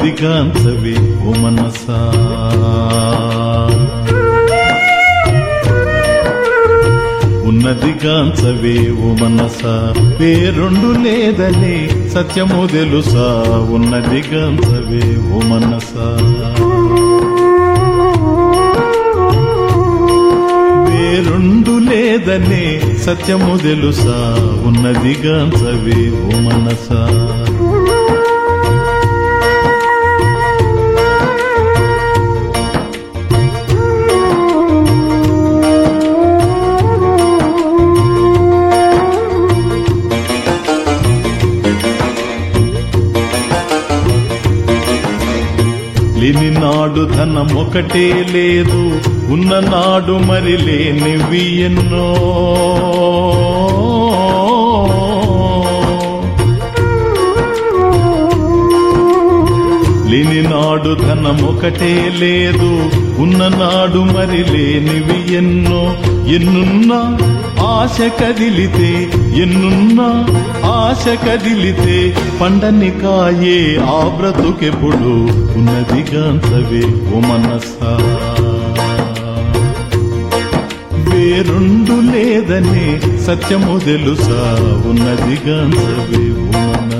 ఉన్నది గాంచవే ఓ మనసా. ఉన్నది ఓ మనసా. పేరుండు లేదని సత్యము తెలుసా. ఉన్నది గాంచవే ఓ మనసా. పేరుండు లేదని సత్యము తెలుసా. ఉన్నది గాంచవే ఓ మనసా. లేని నాడు ధనం ఒకటే లేదు. ఉన్న నాడు మరి లేనివి ఎన్నో. లేని నాడు ధనమొకటే లేదు. ఉన్న నాడు మరి లేనివి ఎన్నో. ఎన్నున్నా ఆశ కదిలితే ఎన్నున్నా ఆశ కదిలితే పండని కాయే ఆ బ్రతుకెప్పుడు ఉన్నది గాంచవే ఓ మనసా. వేరుండు లేదనే సత్యము తెలుసా? ఉన్నది గాంచవే ఓ మనసా.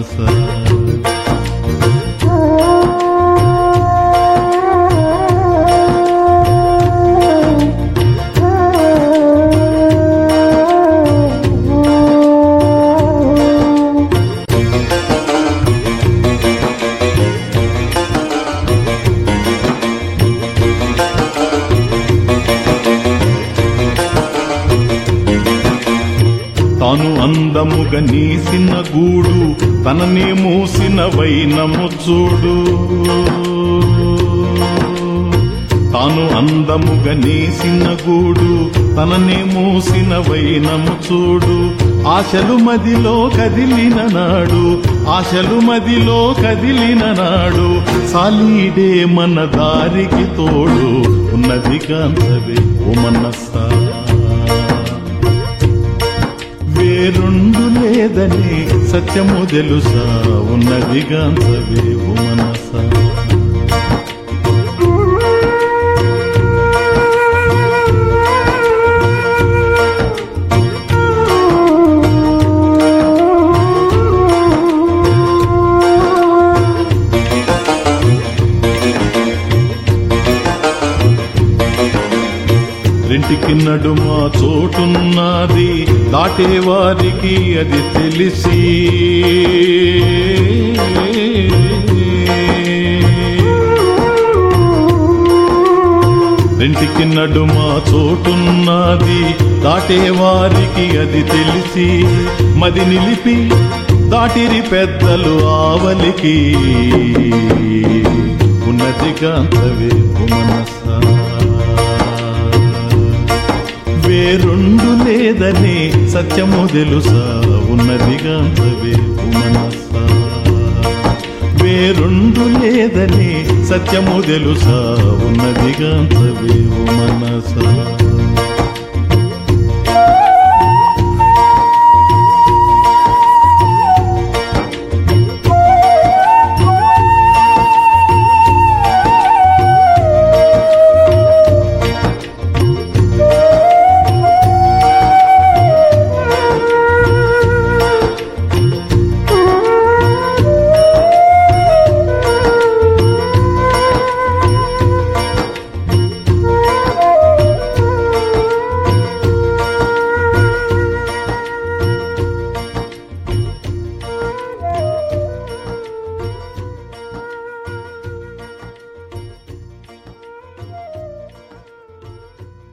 తాను అందముగా నీసిన గూడు తననే మూసిన వైనము చూడు. తాను అందముగా నేసిన గూడు తననే మూసిన వైనము చూడు. ఆశలు మదిలో కదిలిన నాడు ఆశలు మదిలో కదిలిన నాడు సాలీడే మన దారికి తోడు ఉన్నది కాంతవే ఓ మనస్సా. తెలుసా? ఉన్నది గాంచవే ఓ మనసా. రెంటికి నడుమ చోటున్నది దాటే వారికి అది తెలిసి. రెంటికి నడుమ చోటున్నది దాటే వారికి అది తెలిసి. మది నిలిపి దాటిరి పెద్దలు ఆవలికి. ఉన్నది కాంతవే మనసా వేరుండు లేదని సత్యము తెలుసా? ఉన్నది గాంచవే మనసా వేరుండు లేదని సత్యము తెలుసా? ఉన్నది గాంచవే మనసా